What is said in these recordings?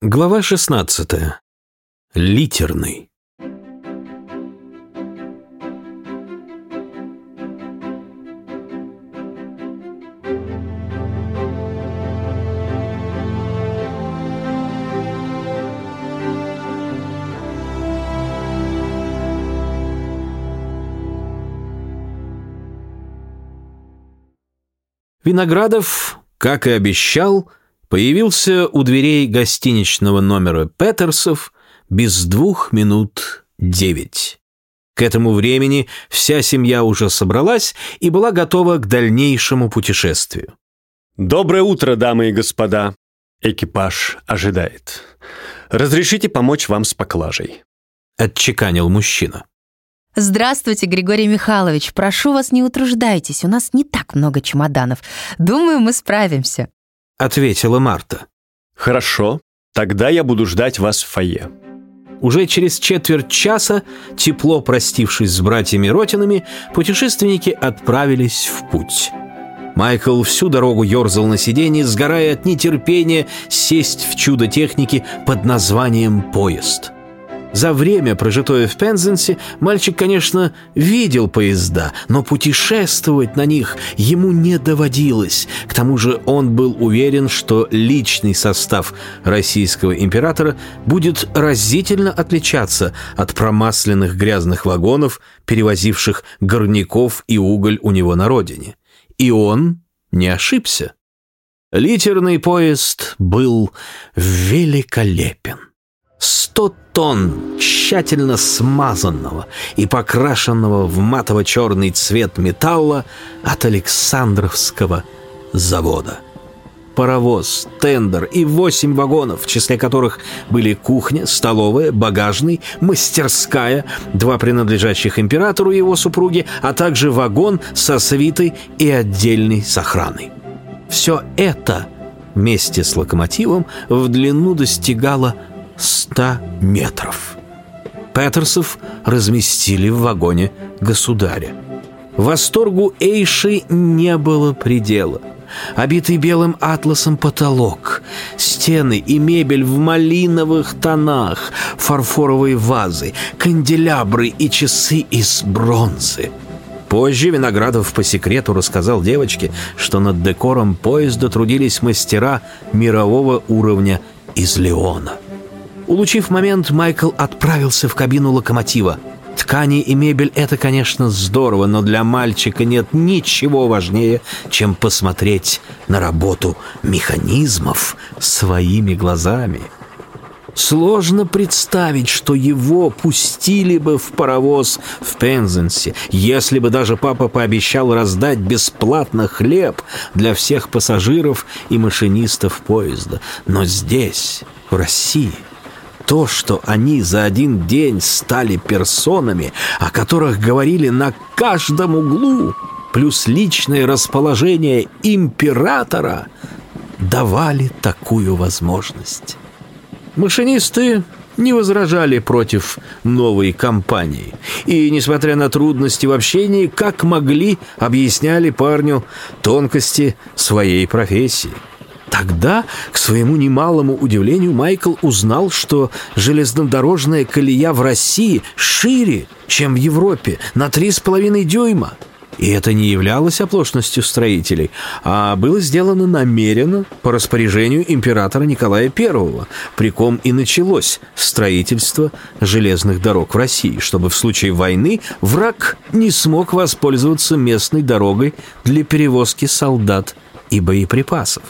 Глава 16. Литерный. Виноградов, как и обещал, появился у дверей гостиничного номера Петерсов без двух минут девять. К этому времени вся семья уже собралась и была готова к дальнейшему путешествию. Доброе утро, дамы и господа. Экипаж ожидает. Разрешите помочь вам с поклажей. Отчеканил мужчина. Здравствуйте, Григорий Михайлович. Прошу вас, не утруждайтесь. У нас не так много чемоданов. Думаю, мы справимся. Ответила Марта. Хорошо, тогда я буду ждать вас в фойе. Уже через четверть часа, тепло простившись с братьями Ротинами, путешественники отправились в путь. Майкл всю дорогу ерзал на сиденье, сгорая от нетерпения сесть в чудо техники под названием «Поезд». За время, прожитое в Пензенсе, мальчик, конечно, видел поезда, но путешествовать на них ему не доводилось. К тому же он был уверен, что личный состав российского императора будет разительно отличаться от промасленных грязных вагонов, перевозивших горняков и уголь у него на родине. И он не ошибся. Литерный поезд был великолепен. Сто тонн тщательно смазанного и покрашенного в матово-черный цвет металла от Александровского завода. Паровоз, тендер и восемь вагонов, в числе которых были кухня, столовая, багажный, мастерская, два принадлежащих императору и его супруге, а также вагон со свитой и отдельной с охраной. Все это вместе с локомотивом в длину достигало 100 метров. Петерсов разместили в вагоне государя. Восторгу Эйши не было предела. Обитый белым атласом потолок, стены и мебель в малиновых тонах, фарфоровые вазы, канделябры и часы из бронзы. Позже Виноградов по секрету рассказал девочке, что над декором поезда трудились мастера мирового уровня из Леона. Улучив момент, Майкл отправился в кабину локомотива. Ткани и мебель — это, конечно, здорово, но для мальчика нет ничего важнее, чем посмотреть на работу механизмов своими глазами. Сложно представить, что его пустили бы в паровоз в Пензенсе, если бы даже папа пообещал раздать бесплатно хлеб для всех пассажиров и машинистов поезда. Но здесь, в России, то, что они за один день стали персонами, о которых говорили на каждом углу, плюс личное расположение императора, давали такую возможность. Машинисты не возражали против новой компании. И, несмотря на трудности в общении, как могли, объясняли парню тонкости своей профессии. Тогда, к своему немалому удивлению, Майкл узнал, что железнодорожная колея в России шире, чем в Европе, на три с половиной дюйма. И это не являлось оплошностью строителей, а было сделано намеренно по распоряжению императора Николая I, при ком и началось строительство железных дорог в России, чтобы в случае войны враг не смог воспользоваться местной дорогой для перевозки солдат и боеприпасов.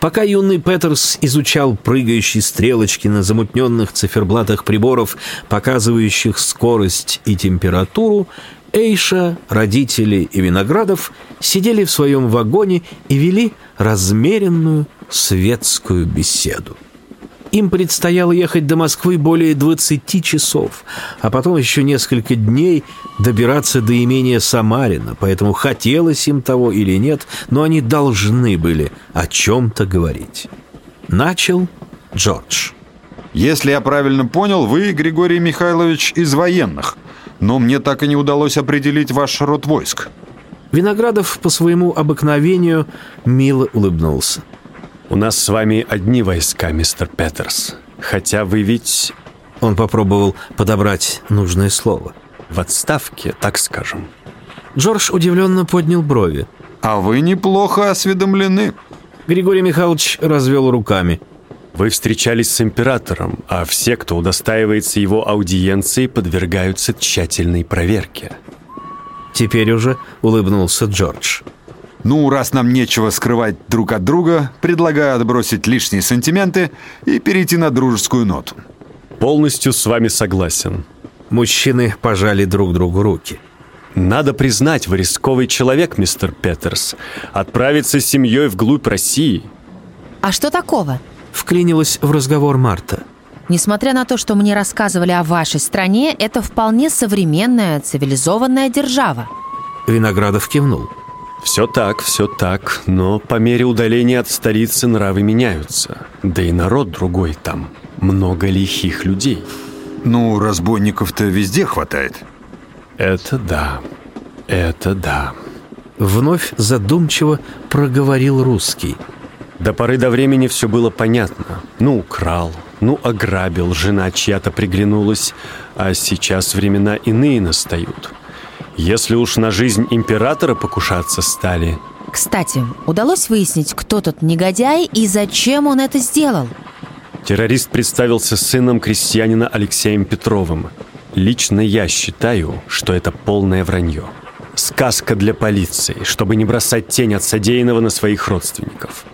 Пока юный Петерс изучал прыгающие стрелочки на замутненных циферблатах приборов, показывающих скорость и температуру, Эйша, родители и Виноградов сидели в своем вагоне и вели размеренную светскую беседу. Им предстояло ехать до Москвы более 20 часов, а потом еще несколько дней добираться до имения Самарина, поэтому хотелось им того или нет, но они должны были о чем-то говорить. Начал Джордж. Если я правильно понял, вы, Григорий Михайлович, из военных, но мне так и не удалось определить ваш род войск. Виноградов по своему обыкновению мило улыбнулся. У нас с вами одни войска, мистер Петерс. Хотя вы ведь Он попробовал подобрать нужное слово. в отставке, так скажем. Джордж удивленно поднял брови. А вы неплохо осведомлены. Григорий Михайлович развел руками. Вы встречались с императором, а все, кто удостаивается его аудиенции, подвергаются тщательной проверке. Теперь уже улыбнулся Джордж. Ну, раз нам нечего скрывать друг от друга, предлагаю отбросить лишние сантименты и перейти на дружескую ноту. Полностью с вами согласен. Мужчины пожали друг другу руки. Надо признать, вы рисковый человек, мистер Петерс. Отправиться с семьей вглубь России. А что такого? Вклинилась в разговор Марта. Несмотря на то, что мне рассказывали о вашей стране, это вполне современная, цивилизованная держава. Виноградов кивнул. Все так, все так, но по мере удаления от столицы нравы меняются. Да и народ другой там. Много лихих людей. Ну, разбойников-то везде хватает. Это да. Это да. Вновь задумчиво проговорил русский. До поры до времени все было понятно. Ну, украл, ну, ограбил, жена чья-то приглянулась, а сейчас времена иные настают. Если уж на жизнь императора покушаться стали, Кстати, удалось выяснить, кто тот негодяй и зачем он это сделал? террорист представился сыном крестьянина Алексеем Петровым. Лично я считаю, что это полное вранье. Сказка для полиции, чтобы не бросать тень от содеянного на своих родственников.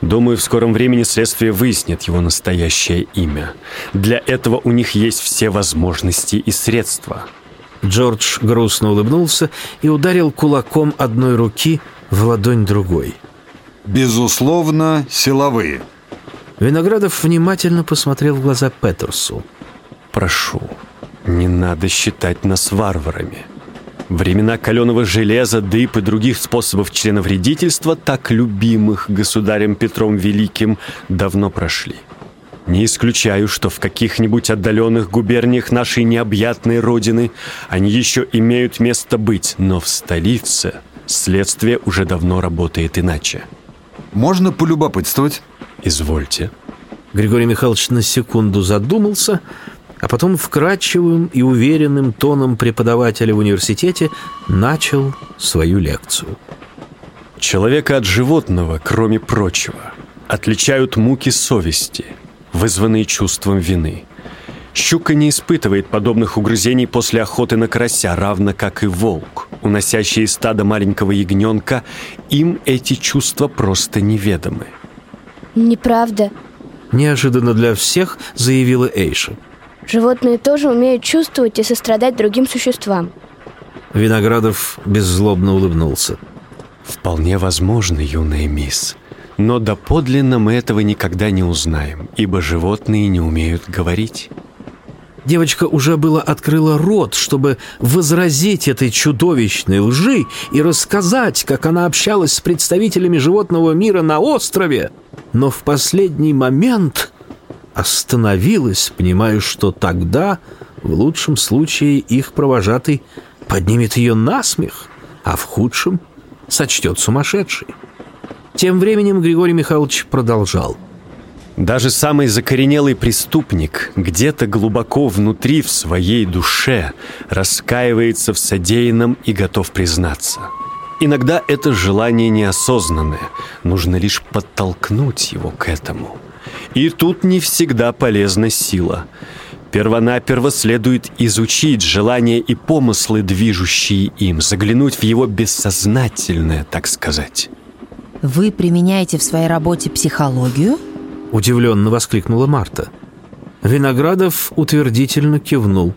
Думаю, в скором времени следствие выяснит его настоящее имя. Для этого у них есть все возможности и средства. Джордж грустно улыбнулся и ударил кулаком одной руки в ладонь другой. Безусловно, силовые. Виноградов внимательно посмотрел в глаза Петерсу. Прошу, не надо считать нас варварами. Времена каленого железа, дыб и других способов членовредительства, так любимых государем Петром Великим, давно прошли. Не исключаю, что в каких-нибудь отдаленных губерниях нашей необъятной родины они еще имеют место быть, но в столице следствие уже давно работает иначе. Можно полюбопытствовать? Извольте. Григорий Михайлович на секунду задумался, а потом вкрадчивым и уверенным тоном преподавателя в университете начал свою лекцию. Человека от животного, кроме прочего, отличают муки совести, вызванные чувством вины. Щука не испытывает подобных угрызений после охоты на карася, равно как и волк, уносящий из стада маленького ягненка, им эти чувства просто неведомы. Неправда. Неожиданно для всех заявила Эйша. Животные тоже умеют чувствовать и сострадать другим существам. Виноградов беззлобно улыбнулся. Вполне возможно, юная мисс. Но доподлинно мы этого никогда не узнаем, ибо животные не умеют говорить. Девочка уже было открыла рот, чтобы возразить этой чудовищной лжи и рассказать, как она общалась с представителями животного мира на острове. Но в последний момент остановилась, понимая, что тогда, в лучшем случае, их провожатый поднимет ее на смех, а в худшем сочтет сумасшедшей. Тем временем Григорий Михайлович продолжал – Даже самый закоренелый преступник где-то глубоко внутри в своей душе раскаивается в содеянном и готов признаться. Иногда это желание неосознанное, нужно лишь подтолкнуть его к этому. И тут не всегда полезна сила. Первонаперво следует изучить желания и помыслы, движущие им, заглянуть в его бессознательное, так сказать. Вы применяете в своей работе психологию? Удивленно воскликнула Марта. Виноградов утвердительно кивнул.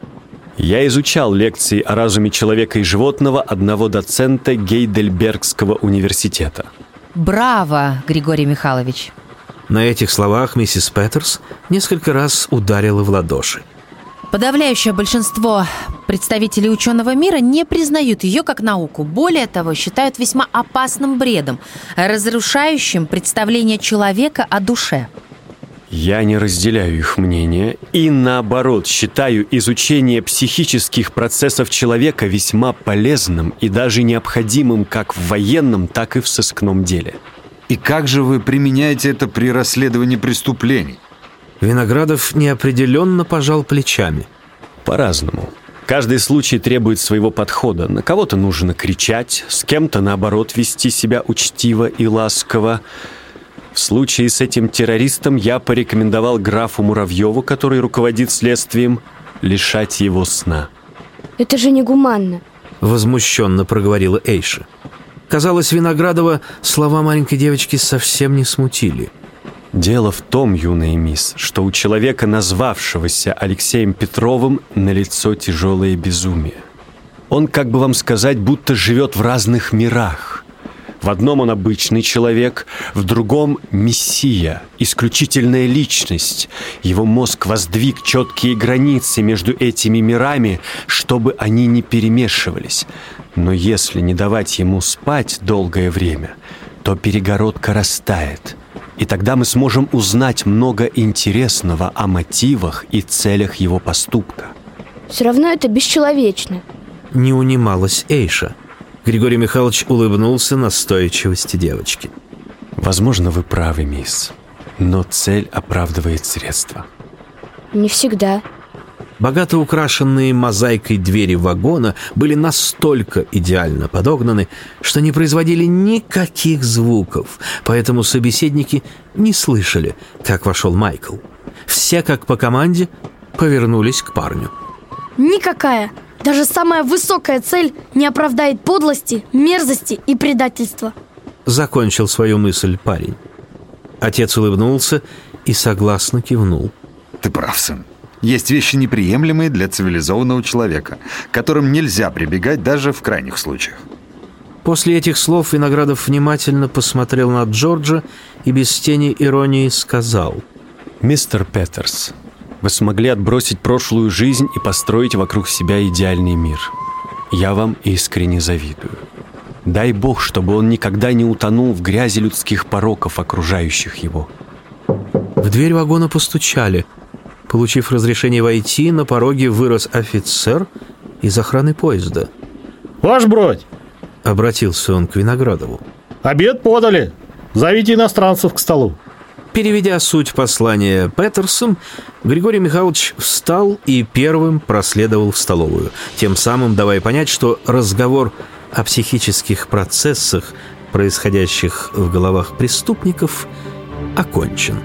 Я изучал лекции о разуме человека и животного одного доцента Гейдельбергского университета. Браво, Григорий Михайлович. На этих словах миссис Петерс несколько раз ударила в ладоши. Подавляющее большинство представителей ученого мира не признают ее как науку. Более того, считают весьма опасным бредом, разрушающим представление человека о душе. Я не разделяю их мнение и, наоборот, считаю изучение психических процессов человека весьма полезным и даже необходимым как в военном, так и в сыскном деле. И как же вы применяете это при расследовании преступлений? Виноградов неопределенно пожал плечами. По-разному. Каждый случай требует своего подхода. На кого-то нужно кричать, с кем-то, наоборот, вести себя учтиво и ласково. В случае с этим террористом я порекомендовал графу Муравьеву, который руководит следствием, лишать его сна. Это же негуманно. Возмущенно проговорила Эйша. Казалось, Виноградова слова маленькой девочки совсем не смутили. Дело в том, юная мисс, что у человека, назвавшегося Алексеем Петровым, на лицо тяжелое безумие. Он, как бы вам сказать, будто живет в разных мирах. В одном он обычный человек, в другом – мессия, исключительная личность. Его мозг воздвиг четкие границы между этими мирами, чтобы они не перемешивались. Но если не давать ему спать долгое время, то перегородка растает – и тогда мы сможем узнать много интересного о мотивах и целях его поступка. Все равно это бесчеловечно. Не унималась Эйша. Григорий Михайлович улыбнулся настойчивости девочки. Возможно, вы правы, мисс. Но цель оправдывает средства. Не всегда. Богато украшенные мозаикой двери вагона были настолько идеально подогнаны, что не производили никаких звуков, поэтому собеседники не слышали, как вошел Майкл. Все, как по команде, повернулись к парню. Никакая, даже самая высокая цель не оправдает подлости, мерзости и предательства. Закончил свою мысль парень. Отец улыбнулся и согласно кивнул. Ты прав, сын. Есть вещи неприемлемые для цивилизованного человека, к которым нельзя прибегать даже в крайних случаях. После этих слов Виноградов внимательно посмотрел на Джорджа и без тени иронии сказал «Мистер Петерс, вы смогли отбросить прошлую жизнь и построить вокруг себя идеальный мир. Я вам искренне завидую. Дай Бог, чтобы он никогда не утонул в грязи людских пороков, окружающих его». В дверь вагона постучали – Получив разрешение войти, на пороге вырос офицер из охраны поезда. «Ваш бродь!» — обратился он к Виноградову. «Обед подали! Зовите иностранцев к столу!» Переведя суть послания Петерсом, Григорий Михайлович встал и первым проследовал в столовую, тем самым давая понять, что разговор о психических процессах, происходящих в головах преступников, окончен.